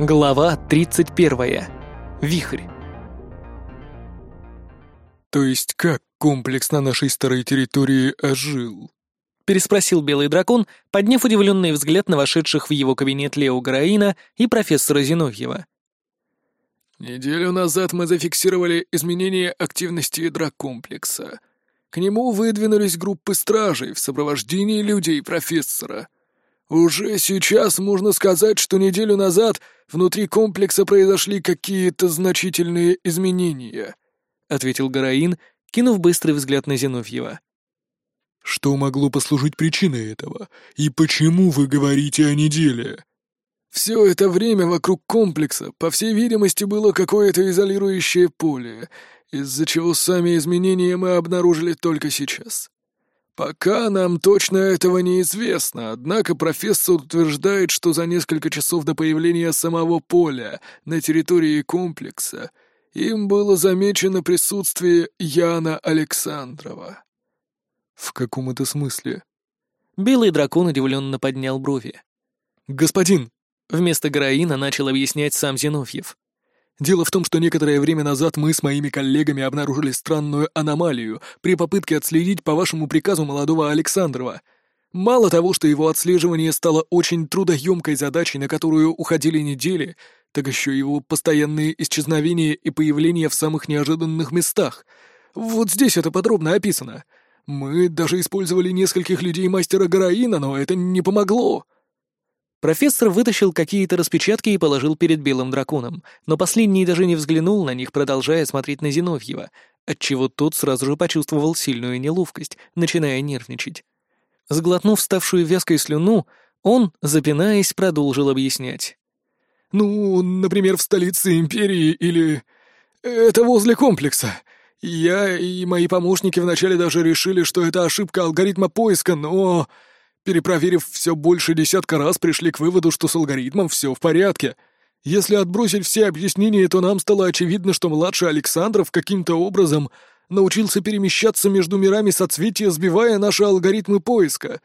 Глава 31. Вихрь. «То есть как комплекс на нашей старой территории ожил?» Переспросил Белый Дракон, подняв удивленный взгляд на вошедших в его кабинет Лео Гараина и профессора Зиновьева. «Неделю назад мы зафиксировали изменение активности ядра комплекса. К нему выдвинулись группы стражей в сопровождении людей профессора». «Уже сейчас можно сказать, что неделю назад внутри комплекса произошли какие-то значительные изменения», — ответил Гараин, кинув быстрый взгляд на Зиновьева. «Что могло послужить причиной этого? И почему вы говорите о неделе?» «Все это время вокруг комплекса, по всей видимости, было какое-то изолирующее поле, из-за чего сами изменения мы обнаружили только сейчас. Пока нам точно этого неизвестно, однако профессор утверждает, что за несколько часов до появления самого поля на территории комплекса им было замечено присутствие Яна Александрова. В каком это смысле? Белый дракон удивленно поднял брови. «Господин!» — вместо Граина начал объяснять сам Зиновьев. Дело в том, что некоторое время назад мы с моими коллегами обнаружили странную аномалию при попытке отследить по вашему приказу молодого Александрова. Мало того, что его отслеживание стало очень трудоемкой задачей, на которую уходили недели, так еще его постоянные исчезновения и появления в самых неожиданных местах. Вот здесь это подробно описано. Мы даже использовали нескольких людей мастера Гараина, но это не помогло. Профессор вытащил какие-то распечатки и положил перед белым драконом, но последний даже не взглянул на них, продолжая смотреть на Зиновьева, отчего тот сразу же почувствовал сильную неловкость, начиная нервничать. Сглотнув ставшую вязкой слюну, он, запинаясь, продолжил объяснять. «Ну, например, в столице империи или... Это возле комплекса. Я и мои помощники вначале даже решили, что это ошибка алгоритма поиска, но...» Перепроверив все больше десятка раз, пришли к выводу, что с алгоритмом все в порядке. Если отбросить все объяснения, то нам стало очевидно, что младший Александров каким-то образом научился перемещаться между мирами соцветия, сбивая наши алгоритмы поиска.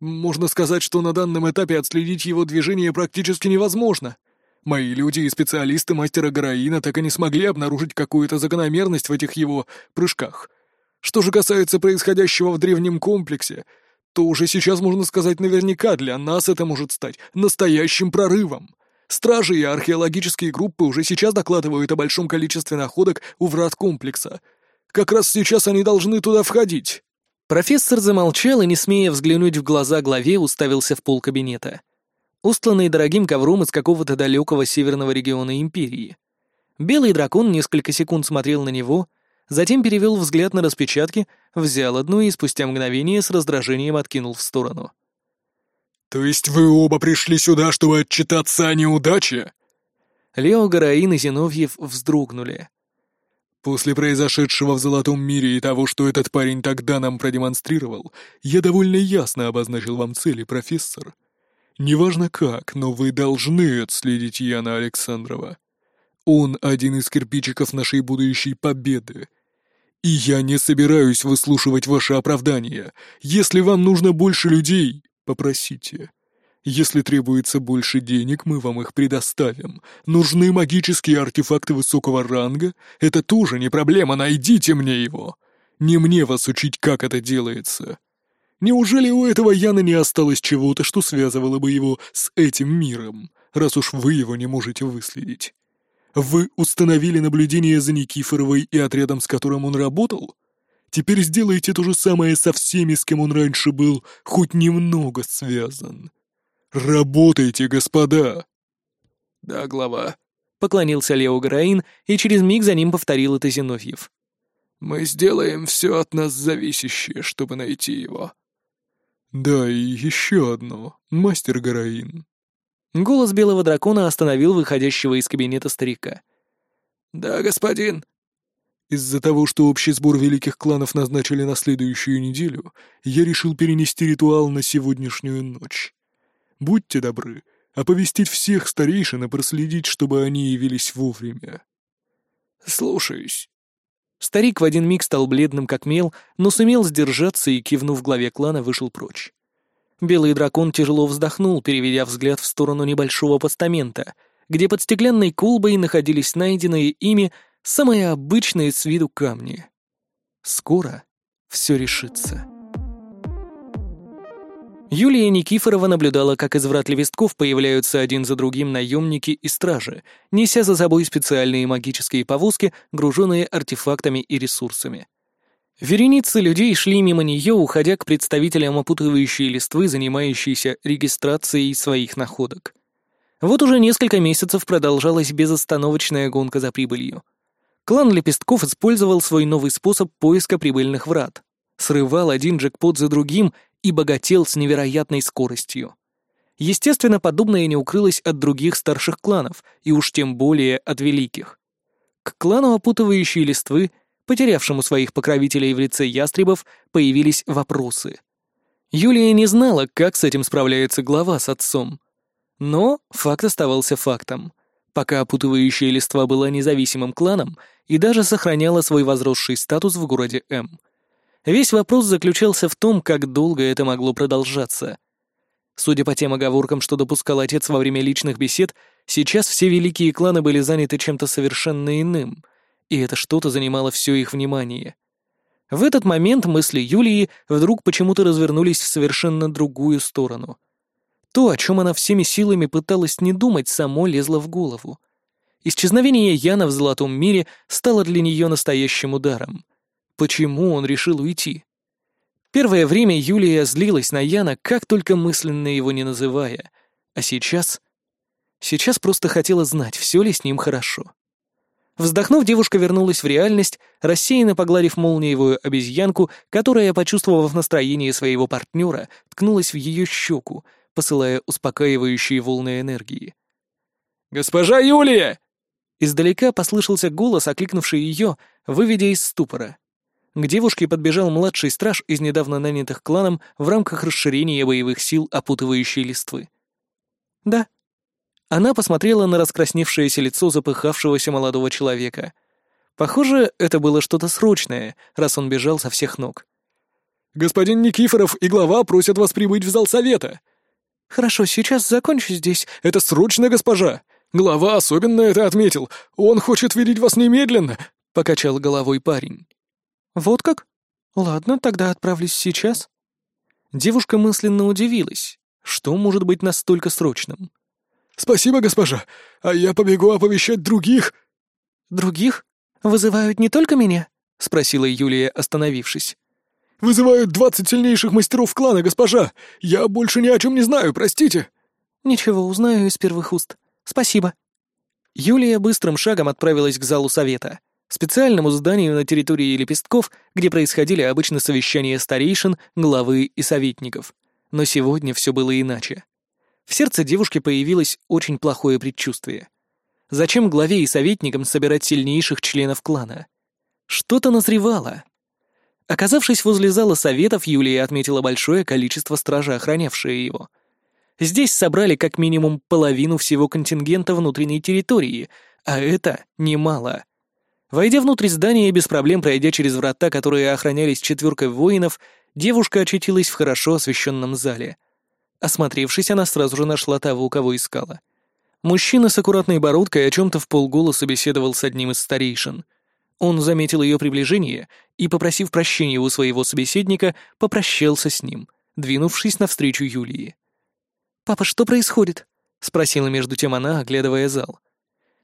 Можно сказать, что на данном этапе отследить его движение практически невозможно. Мои люди и специалисты мастера Гараина так и не смогли обнаружить какую-то закономерность в этих его прыжках. Что же касается происходящего в древнем комплексе — то уже сейчас можно сказать наверняка, для нас это может стать настоящим прорывом. Стражи и археологические группы уже сейчас докладывают о большом количестве находок у врат комплекса. Как раз сейчас они должны туда входить». Профессор замолчал и, не смея взглянуть в глаза главе, уставился в пол кабинета. Устланный дорогим ковром из какого-то далекого северного региона Империи. Белый дракон несколько секунд смотрел на него — затем перевел взгляд на распечатки, взял одну и спустя мгновение с раздражением откинул в сторону. «То есть вы оба пришли сюда, чтобы отчитаться о неудаче?» Лео Гараин и Зиновьев вздрогнули. «После произошедшего в Золотом мире и того, что этот парень тогда нам продемонстрировал, я довольно ясно обозначил вам цели, профессор. Неважно как, но вы должны отследить Яна Александрова. Он один из кирпичиков нашей будущей победы. И я не собираюсь выслушивать ваши оправдания. Если вам нужно больше людей, попросите. Если требуется больше денег, мы вам их предоставим. Нужны магические артефакты высокого ранга? Это тоже не проблема, найдите мне его. Не мне вас учить, как это делается. Неужели у этого Яна не осталось чего-то, что связывало бы его с этим миром, раз уж вы его не можете выследить? Вы установили наблюдение за Никифоровой и отрядом, с которым он работал? Теперь сделайте то же самое со всеми, с кем он раньше был хоть немного связан. Работайте, господа!» «Да, глава», — поклонился Лео Граин, и через миг за ним повторил это Зиновьев. «Мы сделаем все от нас зависящее, чтобы найти его». «Да, и еще одно, мастер Гараин. Голос белого дракона остановил выходящего из кабинета старика. «Да, господин». «Из-за того, что общий сбор великих кланов назначили на следующую неделю, я решил перенести ритуал на сегодняшнюю ночь. Будьте добры, оповестить всех старейшин и проследить, чтобы они явились вовремя». «Слушаюсь». Старик в один миг стал бледным как мел, но сумел сдержаться и, кивнув главе клана, вышел прочь. Белый дракон тяжело вздохнул, переведя взгляд в сторону небольшого постамента, где под стеклянной колбой находились найденные ими самые обычные с виду камни. Скоро все решится. Юлия Никифорова наблюдала, как из врат лепестков появляются один за другим наемники и стражи, неся за собой специальные магические повозки, груженные артефактами и ресурсами. Вереницы людей шли мимо нее, уходя к представителям опутывающей листвы, занимающейся регистрацией своих находок. Вот уже несколько месяцев продолжалась безостановочная гонка за прибылью. Клан Лепестков использовал свой новый способ поиска прибыльных врат. Срывал один джекпот за другим и богател с невероятной скоростью. Естественно, подобное не укрылось от других старших кланов, и уж тем более от великих. К клану опутывающей листвы, потерявшему своих покровителей в лице ястребов, появились вопросы. Юлия не знала, как с этим справляется глава с отцом. Но факт оставался фактом. Пока опутывающая листва была независимым кланом и даже сохраняла свой возросший статус в городе М — Весь вопрос заключался в том, как долго это могло продолжаться. Судя по тем оговоркам, что допускал отец во время личных бесед, сейчас все великие кланы были заняты чем-то совершенно иным, и это что-то занимало все их внимание. В этот момент мысли Юлии вдруг почему-то развернулись в совершенно другую сторону. То, о чем она всеми силами пыталась не думать, само лезло в голову. Исчезновение Яна в Золотом мире стало для нее настоящим ударом. Почему он решил уйти? Первое время Юлия злилась на Яна, как только мысленно его не называя. А сейчас... Сейчас просто хотела знать, все ли с ним хорошо. Вздохнув, девушка вернулась в реальность, рассеянно погладив молниевую обезьянку, которая, почувствовав настроение своего партнера, ткнулась в ее щеку, посылая успокаивающие волны энергии. «Госпожа Юлия!» Издалека послышался голос, окликнувший ее, выведя из ступора. К девушке подбежал младший страж из недавно нанятых кланом в рамках расширения боевых сил опутывающей листвы. «Да». Она посмотрела на раскрасневшееся лицо запыхавшегося молодого человека. Похоже, это было что-то срочное, раз он бежал со всех ног. «Господин Никифоров и глава просят вас прибыть в зал совета». «Хорошо, сейчас закончу здесь». «Это срочно, госпожа! Глава особенно это отметил. Он хочет видеть вас немедленно», — покачал головой парень. «Вот как? Ладно, тогда отправлюсь сейчас». Девушка мысленно удивилась. Что может быть настолько срочным? «Спасибо, госпожа, а я побегу оповещать других». «Других? Вызывают не только меня?» — спросила Юлия, остановившись. «Вызывают двадцать сильнейших мастеров клана, госпожа! Я больше ни о чем не знаю, простите!» «Ничего, узнаю из первых уст. Спасибо». Юлия быстрым шагом отправилась к залу совета специальному зданию на территории Лепестков, где происходили обычно совещания старейшин, главы и советников. Но сегодня все было иначе. В сердце девушки появилось очень плохое предчувствие. Зачем главе и советникам собирать сильнейших членов клана? Что-то назревало. Оказавшись возле зала советов, Юлия отметила большое количество стражи, охранявшие его. Здесь собрали как минимум половину всего контингента внутренней территории, а это немало. Войдя внутрь здания и без проблем пройдя через врата, которые охранялись четверкой воинов, девушка очутилась в хорошо освещенном зале. Осмотревшись, она сразу же нашла того, кого искала. Мужчина с аккуратной бородкой о чем-то в полголоса беседовал с одним из старейшин. Он заметил ее приближение и, попросив прощения у своего собеседника, попрощался с ним, двинувшись навстречу Юлии. «Папа, что происходит?» — спросила между тем она, оглядывая зал.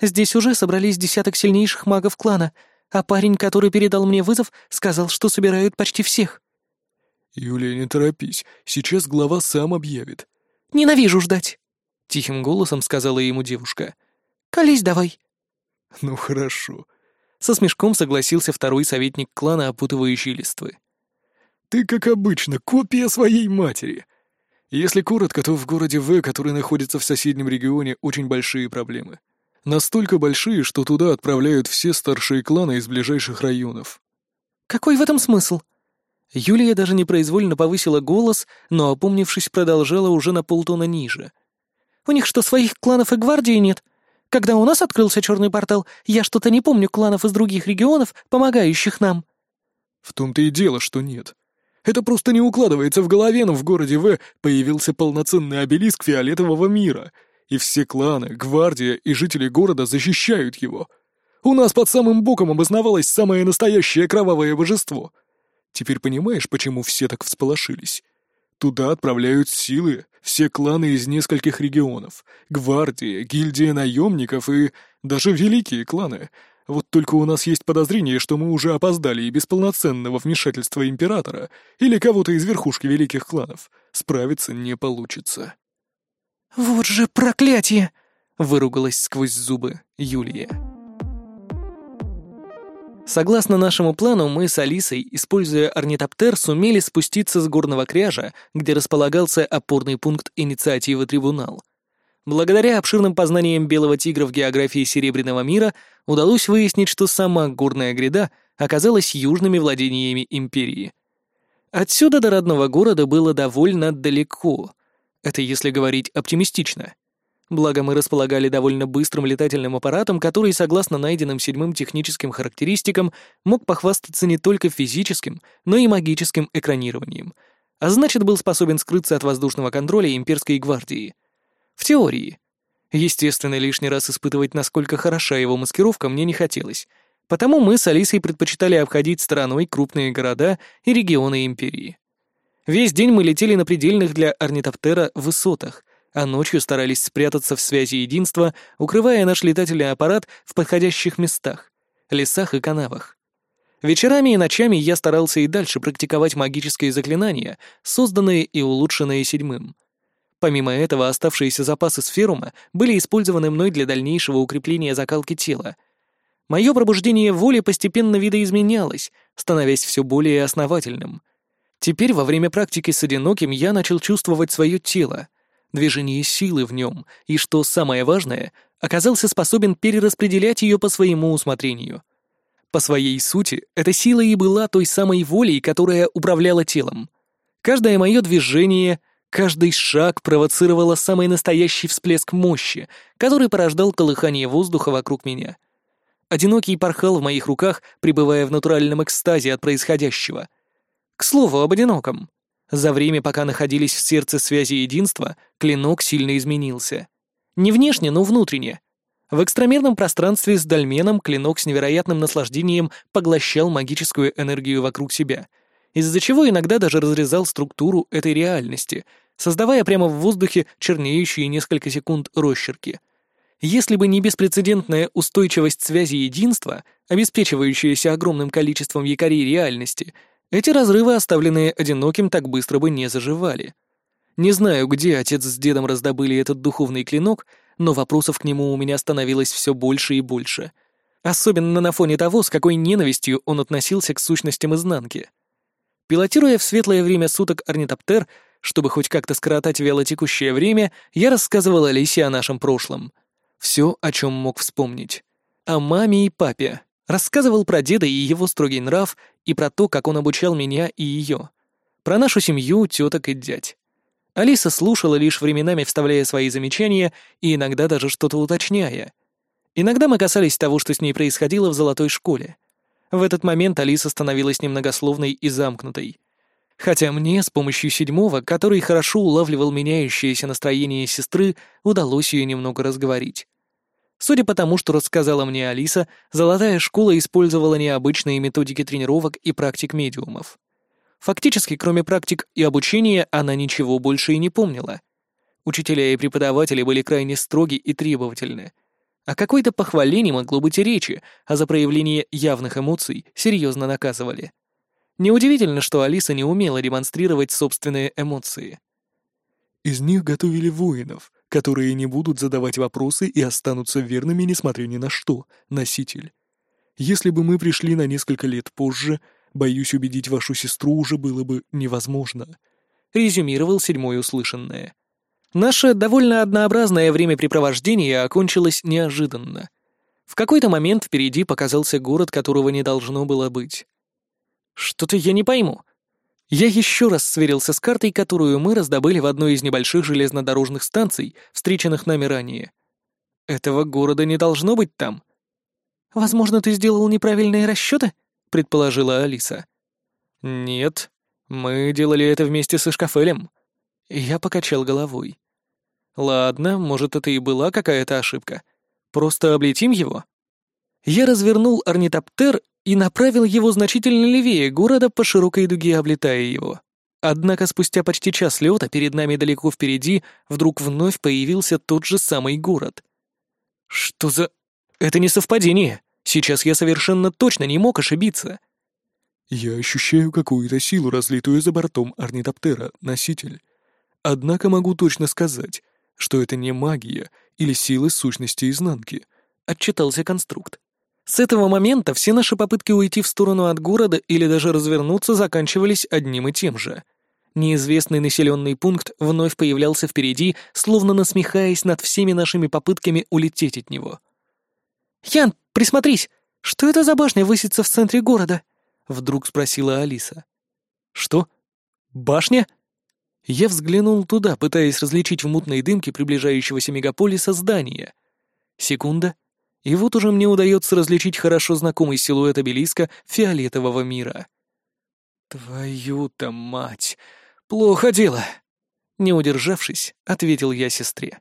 Здесь уже собрались десяток сильнейших магов клана, а парень, который передал мне вызов, сказал, что собирают почти всех». «Юлия, не торопись, сейчас глава сам объявит». «Ненавижу ждать», — тихим голосом сказала ему девушка. «Колись давай». «Ну хорошо», — со смешком согласился второй советник клана, опутывающий листвы. «Ты, как обычно, копия своей матери. Если коротко, то в городе В, который находится в соседнем регионе, очень большие проблемы. Настолько большие, что туда отправляют все старшие кланы из ближайших районов. Какой в этом смысл? Юлия даже непроизвольно повысила голос, но, опомнившись, продолжала уже на полтона ниже. «У них что, своих кланов и гвардии нет? Когда у нас открылся черный портал, я что-то не помню кланов из других регионов, помогающих нам». «В том-то и дело, что нет. Это просто не укладывается в голове, но в городе В появился полноценный обелиск фиолетового мира — И все кланы, гвардия и жители города защищают его. У нас под самым боком обосновалось самое настоящее кровавое божество. Теперь понимаешь, почему все так всполошились? Туда отправляют силы, все кланы из нескольких регионов, гвардия, гильдия наемников и даже великие кланы. Вот только у нас есть подозрение, что мы уже опоздали и без полноценного вмешательства императора или кого-то из верхушки великих кланов справиться не получится. «Вот же проклятие!» — выругалась сквозь зубы Юлия. Согласно нашему плану, мы с Алисой, используя орнитоптер, сумели спуститься с горного кряжа, где располагался опорный пункт инициативы «Трибунал». Благодаря обширным познаниям белого тигра в географии Серебряного мира удалось выяснить, что сама горная гряда оказалась южными владениями империи. Отсюда до родного города было довольно далеко. Это если говорить оптимистично. Благо мы располагали довольно быстрым летательным аппаратом, который, согласно найденным седьмым техническим характеристикам, мог похвастаться не только физическим, но и магическим экранированием, а значит был способен скрыться от воздушного контроля имперской гвардии. В теории. Естественно, лишний раз испытывать, насколько хороша его маскировка, мне не хотелось, потому мы с Алисой предпочитали обходить стороной крупные города и регионы империи. Весь день мы летели на предельных для орнитоптера высотах, а ночью старались спрятаться в связи единства, укрывая наш летательный аппарат в подходящих местах, лесах и канавах. Вечерами и ночами я старался и дальше практиковать магические заклинания, созданные и улучшенные седьмым. Помимо этого, оставшиеся запасы сферума были использованы мной для дальнейшего укрепления закалки тела. Мое пробуждение воли постепенно видоизменялось, становясь все более основательным. Теперь, во время практики с одиноким, я начал чувствовать свое тело, движение силы в нем и, что самое важное, оказался способен перераспределять ее по своему усмотрению. По своей сути, эта сила и была той самой волей, которая управляла телом. Каждое мое движение, каждый шаг провоцировало самый настоящий всплеск мощи, который порождал колыхание воздуха вокруг меня. Одинокий порхал в моих руках, пребывая в натуральном экстазе от происходящего. К слову об одиноком. За время, пока находились в сердце связи единства, клинок сильно изменился. Не внешне, но внутренне. В экстрамерном пространстве с дольменом клинок с невероятным наслаждением поглощал магическую энергию вокруг себя, из-за чего иногда даже разрезал структуру этой реальности, создавая прямо в воздухе чернеющие несколько секунд росчерки. Если бы не беспрецедентная устойчивость связи единства, обеспечивающаяся огромным количеством якорей реальности — эти разрывы, оставленные одиноким, так быстро бы не заживали. Не знаю, где отец с дедом раздобыли этот духовный клинок, но вопросов к нему у меня становилось все больше и больше. Особенно на фоне того, с какой ненавистью он относился к сущностям изнанки. Пилотируя в светлое время суток орнитоптер, чтобы хоть как-то скоротать вялотекущее время, я рассказывал Алисе о нашем прошлом. Все, о чем мог вспомнить. О маме и папе, Рассказывал про деда и его строгий нрав, и про то, как он обучал меня и ее. Про нашу семью, теток и дядь. Алиса слушала лишь временами, вставляя свои замечания и иногда даже что-то уточняя. Иногда мы касались того, что с ней происходило в золотой школе. В этот момент Алиса становилась немногословной и замкнутой. Хотя мне с помощью седьмого, который хорошо улавливал меняющееся настроение сестры, удалось ее немного разговорить. Судя по тому, что рассказала мне Алиса, золотая школа использовала необычные методики тренировок и практик медиумов. Фактически, кроме практик и обучения, она ничего больше и не помнила. Учителя и преподаватели были крайне строги и требовательны. О какой-то похвале не могло быть и речи, а за проявление явных эмоций серьезно наказывали. Неудивительно, что Алиса не умела демонстрировать собственные эмоции. «Из них готовили воинов, которые не будут задавать вопросы и останутся верными, несмотря ни на что, носитель. Если бы мы пришли на несколько лет позже, боюсь, убедить вашу сестру уже было бы невозможно», — резюмировал седьмой услышанное. Наше довольно однообразное времяпрепровождение окончилось неожиданно. В какой-то момент впереди показался город, которого не должно было быть. «Что-то я не пойму», я еще раз сверился с картой, которую мы раздобыли в одной из небольших железнодорожных станций, встреченных нами ранее. Этого города не должно быть там. «Возможно, ты сделал неправильные расчеты?» — предположила Алиса. «Нет, мы делали это вместе с Ишкафелем». Я покачал головой. Ладно, может, это и была какая-то ошибка. Просто облетим его? Я развернул орнитоптер и направил его значительно левее города по широкой дуге, облетая его. Однако спустя почти час лета перед нами далеко впереди вдруг вновь появился тот же самый город. Что за... Это не совпадение. Сейчас я совершенно точно не мог ошибиться. Я ощущаю какую-то силу, разлитую за бортом орнитоптера, носитель. Однако могу точно сказать, что это не магия или силы сущности изнанки, отчитался конструкт. С этого момента все наши попытки уйти в сторону от города или даже развернуться заканчивались одним и тем же. Неизвестный населенный пункт вновь появлялся впереди, словно насмехаясь над всеми нашими попытками улететь от него. «Ян, присмотрись! Что это за башня высится в центре города?» — вдруг спросила Алиса. «Что? Башня?» Я взглянул туда, пытаясь различить в мутной дымке приближающегося мегаполиса здание. Секунда, и вот уже мне удается различить хорошо знакомый силуэт обелиска фиолетового мира. «Твою-то мать! Плохо дело!» Не удержавшись, ответил я сестре.